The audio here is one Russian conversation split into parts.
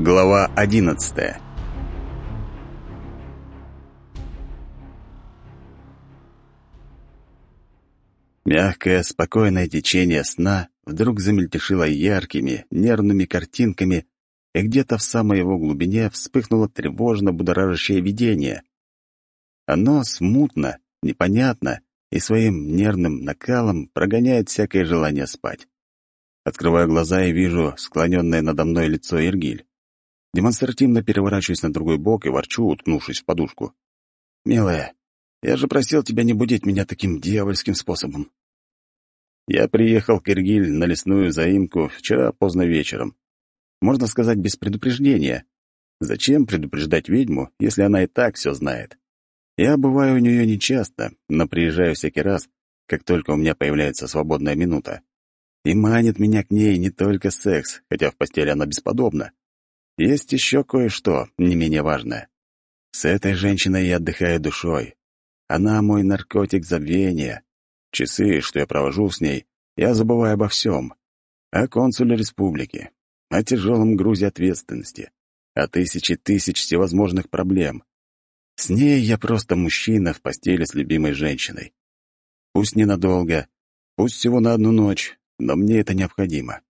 Глава 11 Мягкое, спокойное течение сна вдруг замельтешило яркими, нервными картинками, и где-то в самой его глубине вспыхнуло тревожно будоражащее видение. Оно смутно, непонятно и своим нервным накалом прогоняет всякое желание спать. Открываю глаза и вижу склоненное надо мной лицо Иргиль демонстративно переворачиваясь на другой бок и ворчу, уткнувшись в подушку. «Милая, я же просил тебя не будить меня таким дьявольским способом». Я приехал к Киргиль на лесную заимку вчера поздно вечером. Можно сказать, без предупреждения. Зачем предупреждать ведьму, если она и так все знает? Я бываю у нее нечасто, но приезжаю всякий раз, как только у меня появляется свободная минута. И манит меня к ней не только секс, хотя в постели она бесподобна. Есть еще кое-что, не менее важное. С этой женщиной я отдыхаю душой. Она мой наркотик забвения. Часы, что я провожу с ней, я забываю обо всем. О консуле республики, о тяжелом грузе ответственности, о тысяче тысяч всевозможных проблем. С ней я просто мужчина в постели с любимой женщиной. Пусть ненадолго, пусть всего на одну ночь, но мне это необходимо.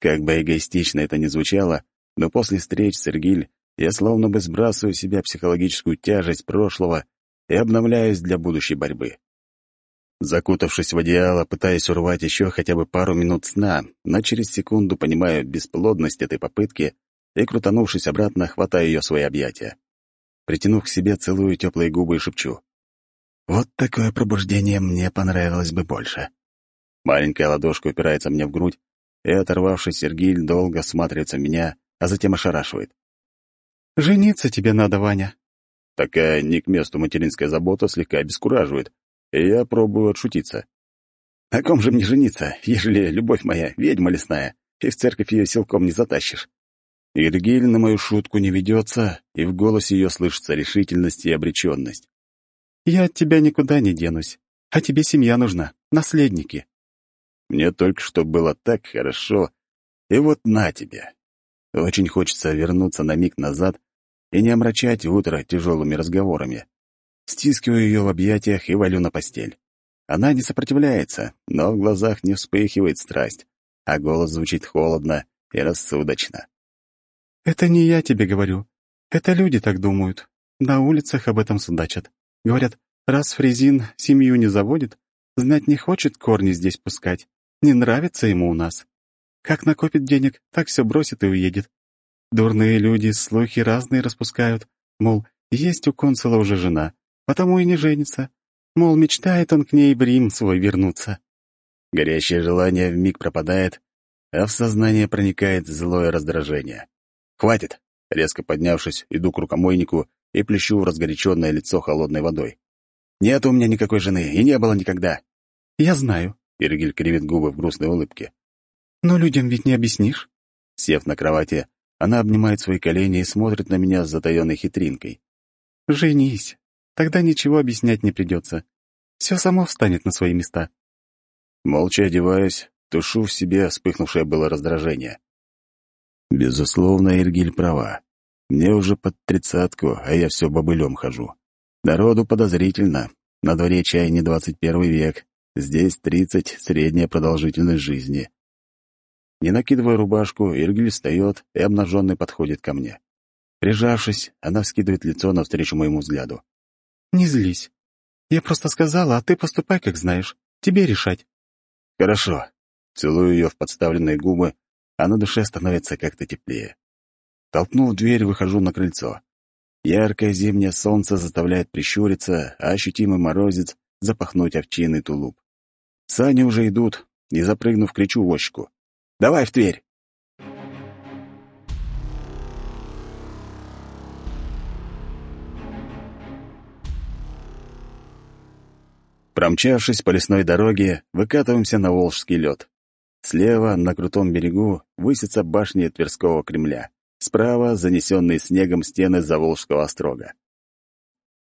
Как бы эгоистично это ни звучало, но после встреч с Иргиль я словно бы сбрасываю с себя психологическую тяжесть прошлого и обновляюсь для будущей борьбы. Закутавшись в одеяло, пытаясь урвать еще хотя бы пару минут сна, но через секунду понимаю бесплодность этой попытки и, крутанувшись обратно, хватаю ее свои объятия. Притянув к себе, целую теплые губы и шепчу. «Вот такое пробуждение мне понравилось бы больше». Маленькая ладошка упирается мне в грудь, и, оторвавшись, Сергиль долго смотрится меня — а затем ошарашивает. «Жениться тебе надо, Ваня!» Такая не к месту материнская забота слегка обескураживает, и я пробую отшутиться. «На ком же мне жениться, ежели любовь моя ведьма лесная, и в церковь ее силком не затащишь?» Иргиль на мою шутку не ведется, и в голосе ее слышится решительность и обреченность. «Я от тебя никуда не денусь, а тебе семья нужна, наследники». Мне только что было так хорошо, и вот на тебе, очень хочется вернуться на миг назад и не омрачать утро тяжелыми разговорами. Стискиваю ее в объятиях и валю на постель. Она не сопротивляется, но в глазах не вспыхивает страсть, а голос звучит холодно и рассудочно. «Это не я тебе говорю. Это люди так думают. На улицах об этом судачат. Говорят, раз Фрезин семью не заводит, знать не хочет корни здесь пускать. Не нравится ему у нас. Как накопит денег, так все бросит и уедет. Дурные люди слухи разные распускают. Мол, есть у консула уже жена, потому и не женится. Мол, мечтает он к ней в Рим свой вернуться. Горящее желание в миг пропадает, а в сознание проникает злое раздражение. «Хватит!» — резко поднявшись, иду к рукомойнику и плещу в разгоряченное лицо холодной водой. «Нет у меня никакой жены, и не было никогда!» «Я знаю!» — Иргиль кривит губы в грустной улыбке. Но людям ведь не объяснишь. Сев на кровати, она обнимает свои колени и смотрит на меня с затаённой хитринкой. Женись. Тогда ничего объяснять не придется. Все само встанет на свои места. Молча одеваюсь, тушу в себе вспыхнувшее было раздражение. Безусловно, Иргиль права. Мне уже под тридцатку, а я все бобылем хожу. Народу подозрительно. На дворе чай не двадцать первый век. Здесь тридцать — средняя продолжительность жизни. Не накидывая рубашку, Иргиль встает и обнаженный подходит ко мне. Прижавшись, она вскидывает лицо навстречу моему взгляду. «Не злись. Я просто сказала, а ты поступай, как знаешь. Тебе решать». «Хорошо». Целую ее в подставленные губы, а на душе становится как-то теплее. Толкнув дверь, выхожу на крыльцо. Яркое зимнее солнце заставляет прищуриться, а ощутимый морозец — запахнуть овчинный тулуп. Сани уже идут, и, запрыгнув, кричу в вощку. Давай в дверь!» Промчавшись по лесной дороге, выкатываемся на Волжский лед. Слева, на крутом берегу, высятся башни Тверского Кремля. Справа — занесенные снегом стены Заволжского острога.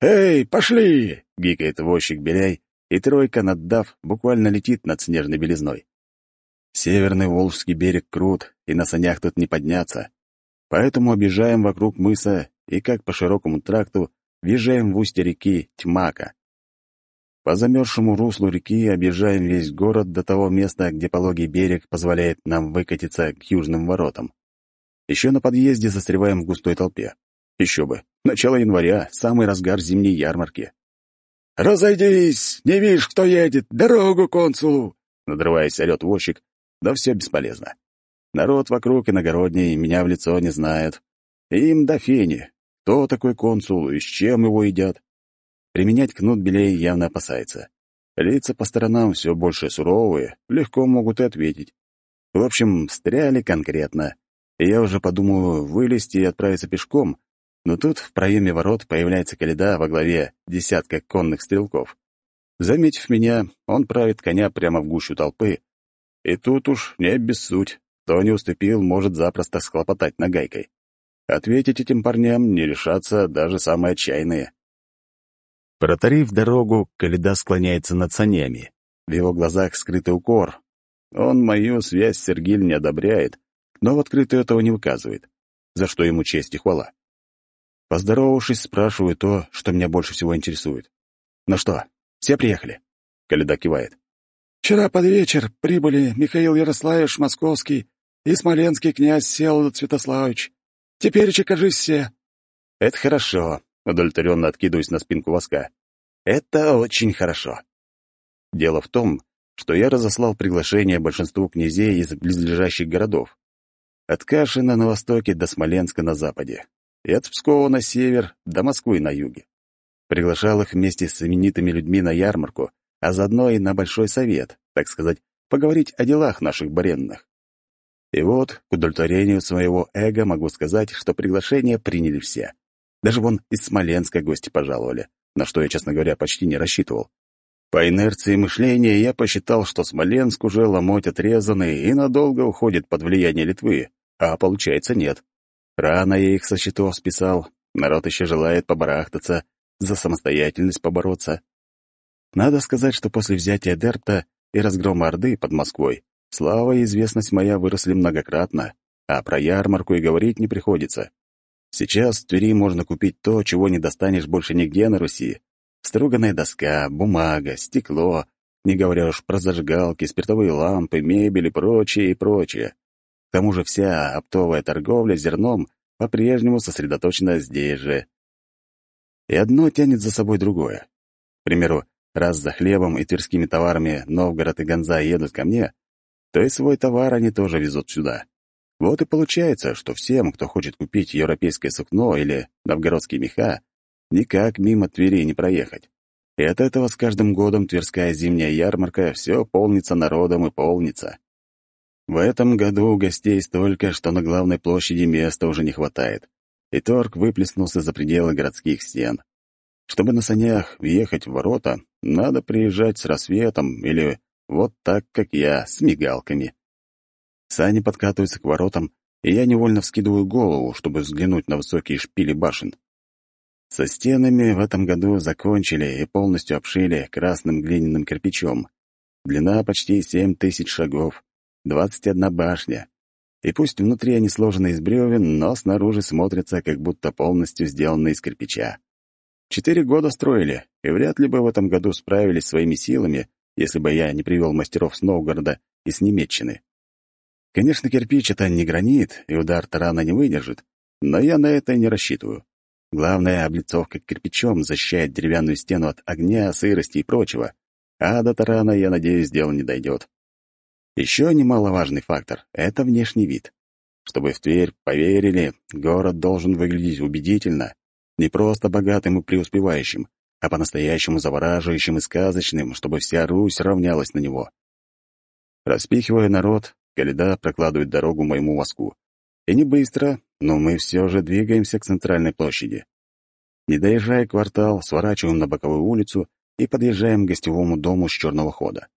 «Эй, пошли!» — гикает возчик Беляй, и тройка, наддав, буквально летит над снежной белизной. Северный Волжский берег крут, и на санях тут не подняться. Поэтому объезжаем вокруг мыса и, как по широкому тракту, въезжаем в устье реки Тьмака. По замерзшему руслу реки объезжаем весь город до того места, где пологий берег позволяет нам выкатиться к южным воротам. Еще на подъезде застреваем в густой толпе. Еще бы. Начало января, самый разгар зимней ярмарки. «Разойдись! Не видишь, кто едет! Дорогу консулу, Надрываясь, орет возчик, да все бесполезно. Народ вокруг иногородний меня в лицо не знает. Им до фени. Кто такой консул и с чем его едят? Применять кнут Белей явно опасается. Лица по сторонам все больше суровые, легко могут и ответить. В общем, встряли конкретно. И я уже подумал вылезти и отправиться пешком, но тут в проеме ворот появляется Каледа во главе десятка конных стрелков. Заметив меня, он правит коня прямо в гущу толпы, и тут уж не обессудь. Кто не уступил, может запросто схлопотать нагайкой. Ответить этим парням не решатся даже самые отчаянные. Протарив дорогу, Каледа склоняется над санями. В его глазах скрытый укор. Он мою связь с Сергиль не одобряет, но в открытую этого не выказывает, за что ему честь и хвала. Поздоровавшись, спрашиваю то, что меня больше всего интересует. «Ну что, все приехали?» Каледа кивает. Вчера под вечер прибыли Михаил Ярославич Московский и смоленский князь Всеволод Святославович. Теперь кажись все». «Это хорошо», — удовлетворенно откидываясь на спинку воска. «Это очень хорошо». Дело в том, что я разослал приглашение большинству князей из близлежащих городов. От Кашина на востоке до Смоленска на западе. И от Пскова на север до Москвы на юге. Приглашал их вместе с именитыми людьми на ярмарку, а заодно и на Большой Совет, так сказать, поговорить о делах наших бренных. И вот, к удовлетворению своего эго могу сказать, что приглашение приняли все. Даже вон из Смоленска гости пожаловали, на что я, честно говоря, почти не рассчитывал. По инерции мышления я посчитал, что Смоленск уже ломоть отрезанный и надолго уходит под влияние Литвы, а получается нет. Рано я их со счетов списал, народ еще желает побарахтаться, за самостоятельность побороться. Надо сказать, что после взятия Дерпта и разгрома Орды под Москвой слава и известность моя выросли многократно, а про ярмарку и говорить не приходится. Сейчас в Твери можно купить то, чего не достанешь больше нигде на Руси. Струганная доска, бумага, стекло, не говоря уж про зажигалки, спиртовые лампы, мебель и прочее, и прочее. К тому же вся оптовая торговля зерном по-прежнему сосредоточена здесь же. И одно тянет за собой другое. К примеру, Раз за хлебом и тверскими товарами Новгород и Гонза едут ко мне, то и свой товар они тоже везут сюда. Вот и получается, что всем, кто хочет купить европейское сукно или новгородские меха, никак мимо Твери не проехать. И от этого с каждым годом Тверская зимняя ярмарка все полнится народом и полнится. В этом году гостей столько, что на главной площади места уже не хватает, и торг выплеснулся за пределы городских стен. Чтобы на санях въехать в ворота, надо приезжать с рассветом или вот так, как я, с мигалками. Сани подкатываются к воротам, и я невольно вскидываю голову, чтобы взглянуть на высокие шпили башен. Со стенами в этом году закончили и полностью обшили красным глиняным кирпичом. Длина почти семь тысяч шагов, двадцать одна башня. И пусть внутри они сложены из бревен, но снаружи смотрятся, как будто полностью сделаны из кирпича. Четыре года строили, и вряд ли бы в этом году справились своими силами, если бы я не привел мастеров с Новгорода и с Немеччины. Конечно, кирпич — это не гранит, и удар тарана не выдержит, но я на это не рассчитываю. Главное, облицовка кирпичом защищает деревянную стену от огня, сырости и прочего, а до тарана, я надеюсь, дело не дойдет. Еще немаловажный фактор — это внешний вид. Чтобы в Тверь поверили, город должен выглядеть убедительно, не просто богатым и преуспевающим, а по-настоящему завораживающим и сказочным, чтобы вся Русь равнялась на него. Распихивая народ, Коляда прокладывает дорогу моему мозгу. И не быстро, но мы все же двигаемся к центральной площади. Не доезжая квартал, сворачиваем на боковую улицу и подъезжаем к гостевому дому с черного хода.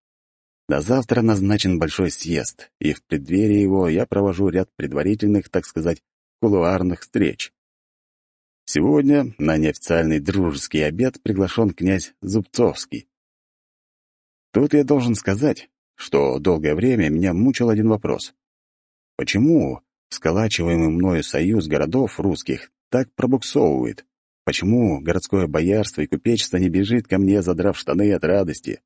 До завтра назначен большой съезд, и в преддверии его я провожу ряд предварительных, так сказать, кулуарных встреч. Сегодня на неофициальный дружеский обед приглашен князь Зубцовский. Тут я должен сказать, что долгое время меня мучил один вопрос. Почему сколачиваемый мною союз городов русских так пробуксовывает? Почему городское боярство и купечество не бежит ко мне, задрав штаны от радости?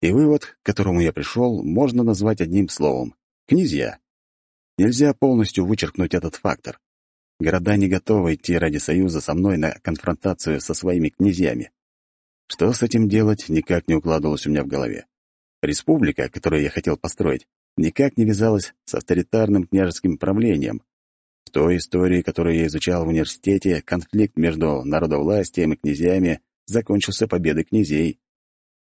И вывод, к которому я пришел, можно назвать одним словом — князья. Нельзя полностью вычеркнуть этот фактор. Города не готовы идти ради союза со мной на конфронтацию со своими князьями. Что с этим делать, никак не укладывалось у меня в голове. Республика, которую я хотел построить, никак не вязалась с авторитарным княжеским правлением. В той истории, которую я изучал в университете, конфликт между народовластием и князьями закончился победой князей.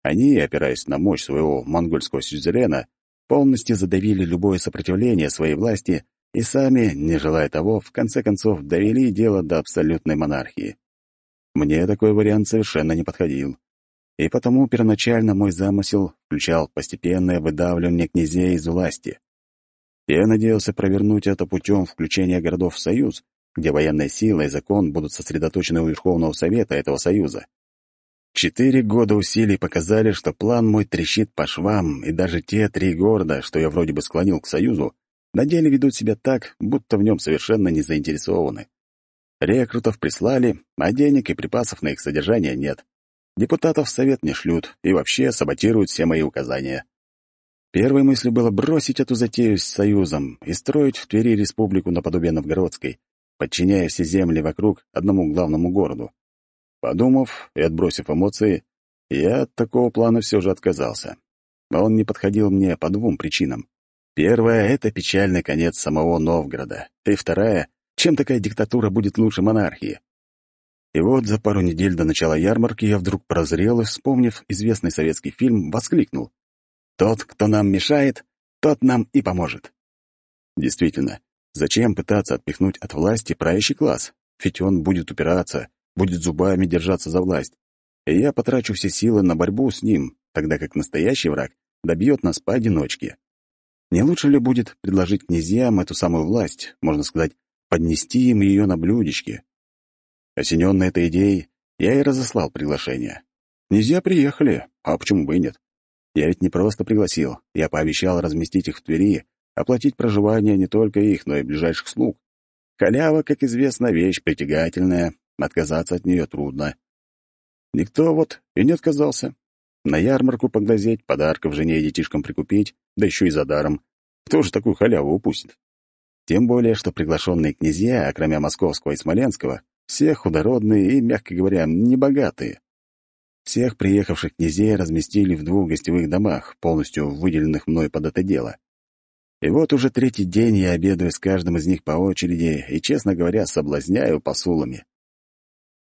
Они, опираясь на мощь своего монгольского сюзерена, полностью задавили любое сопротивление своей власти и сами не желая того, в конце концов довели дело до абсолютной монархии. Мне такой вариант совершенно не подходил. И потому первоначально мой замысел включал постепенное выдавливание князей из власти. Я надеялся провернуть это путем включения городов в союз, где военная сила и закон будут сосредоточены у Верховного Совета этого союза. Четыре года усилий показали, что план мой трещит по швам, и даже те три города, что я вроде бы склонил к союзу, на деле ведут себя так, будто в нем совершенно не заинтересованы. Рекрутов прислали, а денег и припасов на их содержание нет. Депутатов в совет не шлют и вообще саботируют все мои указания. Первой мыслью было бросить эту затею с Союзом и строить в Твери республику наподобие Новгородской, подчиняя все земли вокруг одному главному городу. Подумав и отбросив эмоции, я от такого плана все же отказался. Он не подходил мне по двум причинам. Первое — это печальный конец самого Новгорода. И вторая — чем такая диктатура будет лучше монархии? И вот за пару недель до начала ярмарки я вдруг прозрел и, вспомнив известный советский фильм, воскликнул. «Тот, кто нам мешает, тот нам и поможет». Действительно, зачем пытаться отпихнуть от власти правящий класс? Ведь он будет упираться, будет зубами держаться за власть. И я потрачу все силы на борьбу с ним, тогда как настоящий враг добьет нас поодиночке. Не лучше ли будет предложить князьям эту самую власть, можно сказать, поднести им ее на блюдечке? Осененный этой идеей, я и разослал приглашение. Князья приехали, а почему бы и нет? Я ведь не просто пригласил, я пообещал разместить их в Твери, оплатить проживание не только их, но и ближайших слуг. Халява, как известно, вещь притягательная, отказаться от нее трудно. Никто вот и не отказался. На ярмарку поглазеть, подарков жене и детишкам прикупить, да еще и за даром. Кто же такую халяву упустит? Тем более, что приглашенные князья, окромя московского и смоленского, все худородные и, мягко говоря, небогатые. Всех приехавших князей разместили в двух гостевых домах, полностью выделенных мной под это дело. И вот уже третий день я обедаю с каждым из них по очереди и, честно говоря, соблазняю посулами.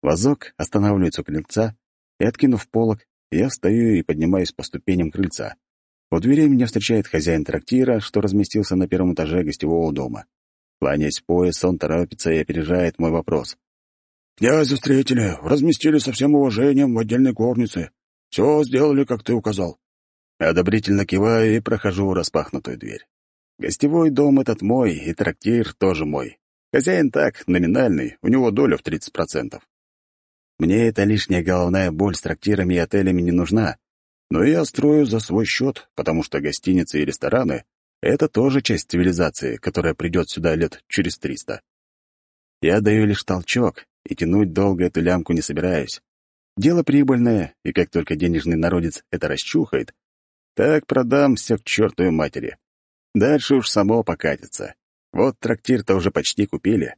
Вазок останавливается у крыльца и, откинув полок, я встаю и поднимаюсь по ступеням крыльца. У двери меня встречает хозяин трактира, что разместился на первом этаже гостевого дома. Кланяясь в пояс, он торопится и опережает мой вопрос. «Князю встретили, разместили со всем уважением в отдельной горнице. Все сделали, как ты указал». Одобрительно киваю и прохожу распахнутую дверь. Гостевой дом этот мой, и трактир тоже мой. Хозяин так, номинальный, у него доля в 30%. Мне эта лишняя головная боль с трактирами и отелями не нужна. Но я строю за свой счет, потому что гостиницы и рестораны — это тоже часть цивилизации, которая придет сюда лет через триста. Я даю лишь толчок, и тянуть долго эту лямку не собираюсь. Дело прибыльное, и как только денежный народец это расчухает, так продам все к чертовой матери. Дальше уж само покатится. Вот трактир-то уже почти купили.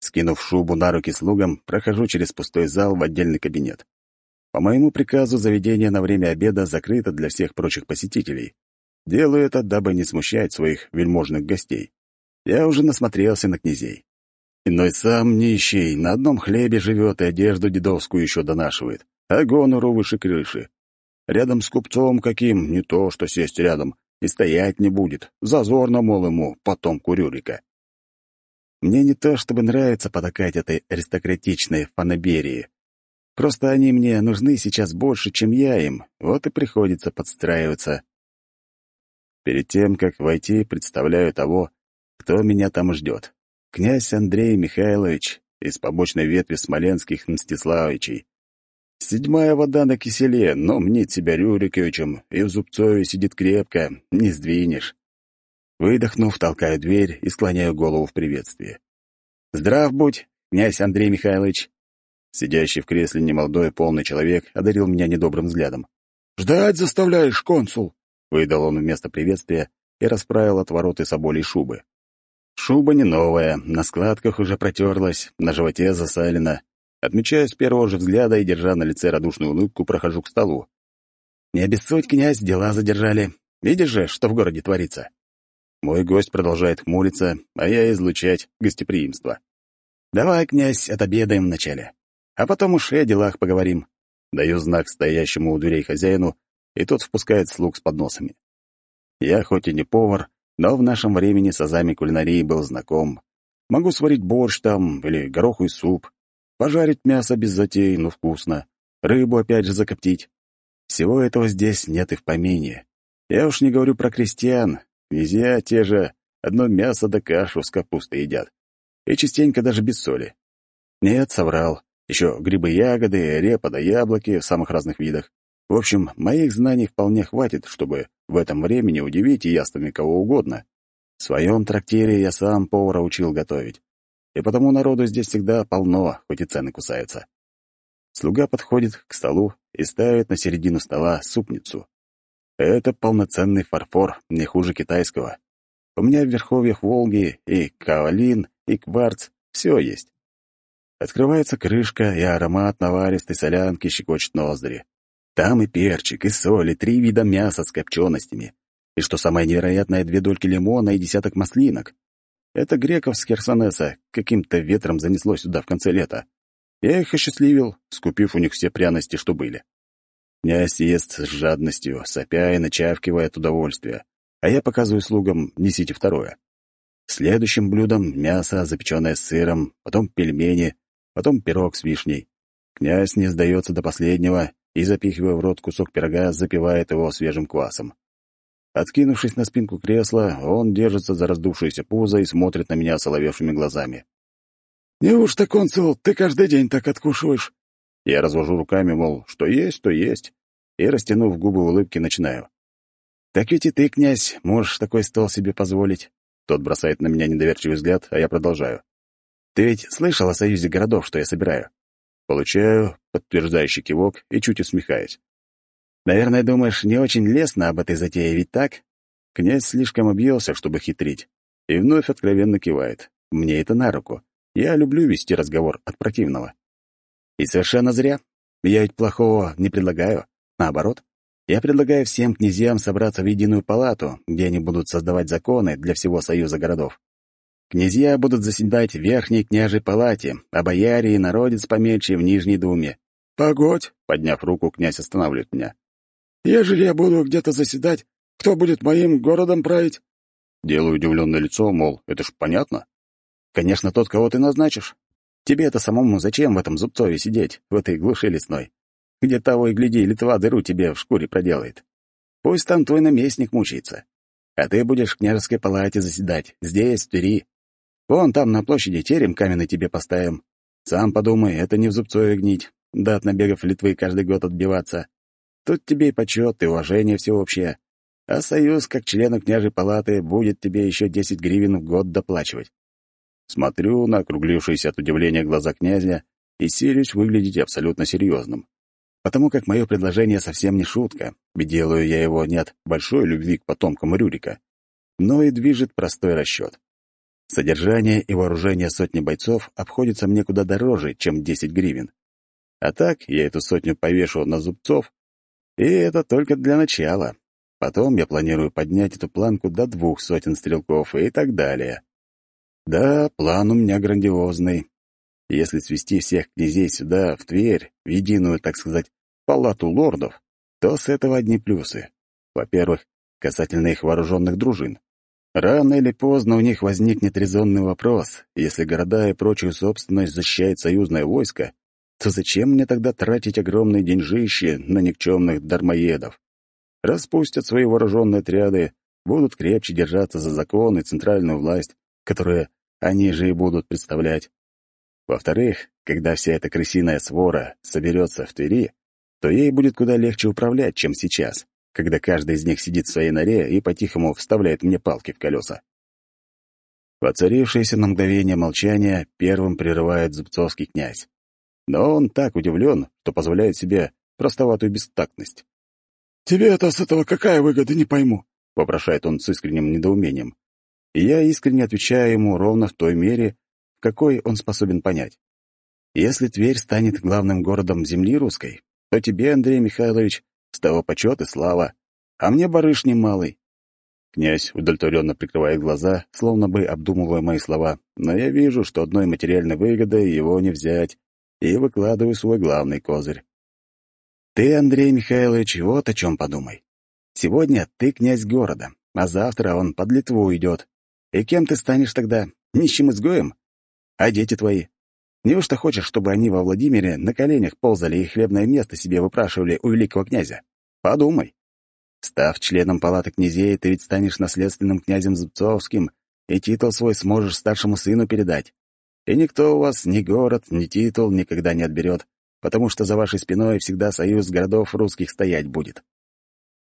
Скинув шубу на руки слугам, прохожу через пустой зал в отдельный кабинет. По моему приказу заведение на время обеда закрыто для всех прочих посетителей. Делаю это, дабы не смущать своих вельможных гостей. Я уже насмотрелся на князей. Иной сам нищий, на одном хлебе живет и одежду дедовскую еще донашивает, а гонору выше крыши. Рядом с купцом каким, не то что сесть рядом, и стоять не будет, зазорно, мол, ему, потомку Рюрика. Мне не то чтобы нравится потакать этой аристократичной фанаберии. Просто они мне нужны сейчас больше, чем я им, вот и приходится подстраиваться. Перед тем, как войти, представляю того, кто меня там ждет. Князь Андрей Михайлович из побочной ветви Смоленских Мстиславичей. Седьмая вода на киселе, но мнит себя Рюриковичем, и в Зубцове сидит крепко, не сдвинешь. Выдохнув, толкаю дверь и склоняю голову в приветствии. «Здрав будь, князь Андрей Михайлович!» Сидящий в кресле немолодой полный человек одарил меня недобрым взглядом. «Ждать заставляешь, консул!» — выдал он вместо приветствия и расправил отвороты соболей шубы. Шуба не новая, на складках уже протерлась, на животе засалена. Отмечаю с первого же взгляда и, держа на лице радушную улыбку, прохожу к столу. «Не обессудь, князь, дела задержали. Видишь же, что в городе творится?» Мой гость продолжает хмуриться, а я излучать гостеприимство. «Давай, князь, отобедаем вначале, а потом уж и о делах поговорим». Даю знак стоящему у дверей хозяину, и тот впускает слуг с подносами. Я хоть и не повар, но в нашем времени с азами кулинарии был знаком. Могу сварить борщ там или гороховый суп, пожарить мясо без затей, но вкусно, рыбу опять же закоптить. Всего этого здесь нет и в помине. Я уж не говорю про крестьян, Везде те же одно мясо да кашу с капустой едят. И частенько даже без соли. Нет, соврал. Еще грибы-ягоды, репа да яблоки в самых разных видах. В общем, моих знаний вполне хватит, чтобы в этом времени удивить яствами кого угодно. В своем трактире я сам повара учил готовить. И потому народу здесь всегда полно, хоть и цены кусаются. Слуга подходит к столу и ставит на середину стола супницу. Это полноценный фарфор, не хуже китайского. У меня в верховьях Волги и каолин, и кварц, все есть. Открывается крышка, и аромат наваристой солянки щекочет ноздри. Там и перчик, и соль, и три вида мяса с копченостями. И что самое невероятное, две дольки лимона и десяток маслинок. Это греков с Херсонеса каким-то ветром занесло сюда в конце лета. Я их осчастливил, скупив у них все пряности, что были князь ест с жадностью, сопя и начавкивая от удовольствия, а я показываю слугам «несите второе». Следующим блюдом — мясо, запеченное с сыром, потом пельмени, потом пирог с вишней. Князь не сдается до последнего и, запихивая в рот кусок пирога, запивает его свежим квасом. Откинувшись на спинку кресла, он держится за раздувшееся пузо и смотрит на меня соловевшими глазами. «Неужто, консул, ты каждый день так откушиваешь?» Я развожу руками, мол, что есть, то есть, и, растянув губы улыбки, начинаю. «Так ведь и ты, князь, можешь такой стол себе позволить». Тот бросает на меня недоверчивый взгляд, а я продолжаю. «Ты ведь слышал о союзе городов, что я собираю?» Получаю подтверждающий кивок и чуть усмехаюсь. «Наверное, думаешь, не очень лестно об этой затее, ведь так?» Князь слишком объелся, чтобы хитрить, и вновь откровенно кивает. «Мне это на руку. Я люблю вести разговор от противного». И совершенно зря. Я ведь плохого не предлагаю. Наоборот, я предлагаю всем князьям собраться в единую палату, где они будут создавать законы для всего союза городов. Князья будут заседать в верхней княжей палате, а бояре и народец помельче в нижней думе. «Погодь!» — подняв руку, князь останавливает меня. «Ежели я буду где-то заседать, кто будет моим городом править?» Делаю удивленное лицо, мол, это ж понятно. «Конечно, тот, кого ты назначишь. Тебе это самому зачем в этом зубцове сидеть, в этой глуши лесной? Где того и гляди, Литва дыру тебе в шкуре проделает. Пусть там твой наместник мучается. А ты будешь в княжеской палате заседать, здесь, в Твери. Вон там на площади терем каменный тебе поставим. Сам подумай, это не в зубцове гнить, да от набегов Литвы каждый год отбиваться. Тут тебе и почет, и уважение всеобщее. А союз, как члену княжей палаты, будет тебе еще десять гривен в год доплачивать. Смотрю на округлившиеся от удивления глаза князя и силюсь выглядеть абсолютно серьезным. Потому как мое предложение совсем не шутка, ведь делаю я его не от большой любви к потомкам Рюрика, но и движет простой расчет. Содержание и вооружение сотни бойцов обходится мне куда дороже, чем 10 гривен. А так я эту сотню повешу на зубцов, и это только для начала. Потом я планирую поднять эту планку до двух сотен стрелков и так далее. Да, план у меня грандиозный. Если свести всех князей сюда, в Тверь, в единую, так сказать, палату лордов, то с этого одни плюсы. Во-первых, касательно их вооруженных дружин. Рано или поздно у них возникнет резонный вопрос. Если города и прочую собственность защищает союзное войско, то зачем мне тогда тратить огромные деньжищи на никчемных дармоедов? Распустят свои вооруженные отряды, будут крепче держаться за закон и центральную власть, которая они же и будут представлять. Во-вторых, когда вся эта крысиная свора соберется в Твери, то ей будет куда легче управлять, чем сейчас, когда каждый из них сидит в своей норе и по-тихому вставляет мне палки в колеса. Воцарившееся на мгновение молчание первым прерывает Зубцовский князь. Но он так удивлен, что позволяет себе простоватую бестактность. «Тебе-то с этого какая выгода, не пойму», — попрошает он с искренним недоумением и я искренне отвечаю ему ровно в той мере, в какой он способен понять. Если Тверь станет главным городом земли русской, то тебе, Андрей Михайлович, с того почет и слава, а мне барышни малый. Князь удовлетворенно прикрывает глаза, словно бы обдумывая мои слова, но я вижу, что одной материальной выгодой его не взять, и выкладываю свой главный козырь. Ты, Андрей Михайлович, вот о чем подумай. Сегодня ты князь города, а завтра он под Литву идет, и кем ты станешь тогда? Нищим изгоем? А дети твои? Неужто хочешь, чтобы они во Владимире на коленях ползали и хлебное место себе выпрашивали у великого князя? Подумай. Став членом палаты князей, ты ведь станешь наследственным князем Зубцовским, и титул свой сможешь старшему сыну передать. И никто у вас ни город, ни титул никогда не отберет, потому что за вашей спиной всегда союз городов русских стоять будет.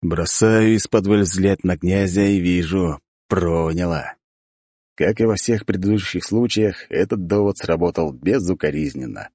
Бросаю из-под взгляд на князя и вижу, проняла. Как и во всех предыдущих случаях, этот довод сработал безукоризненно.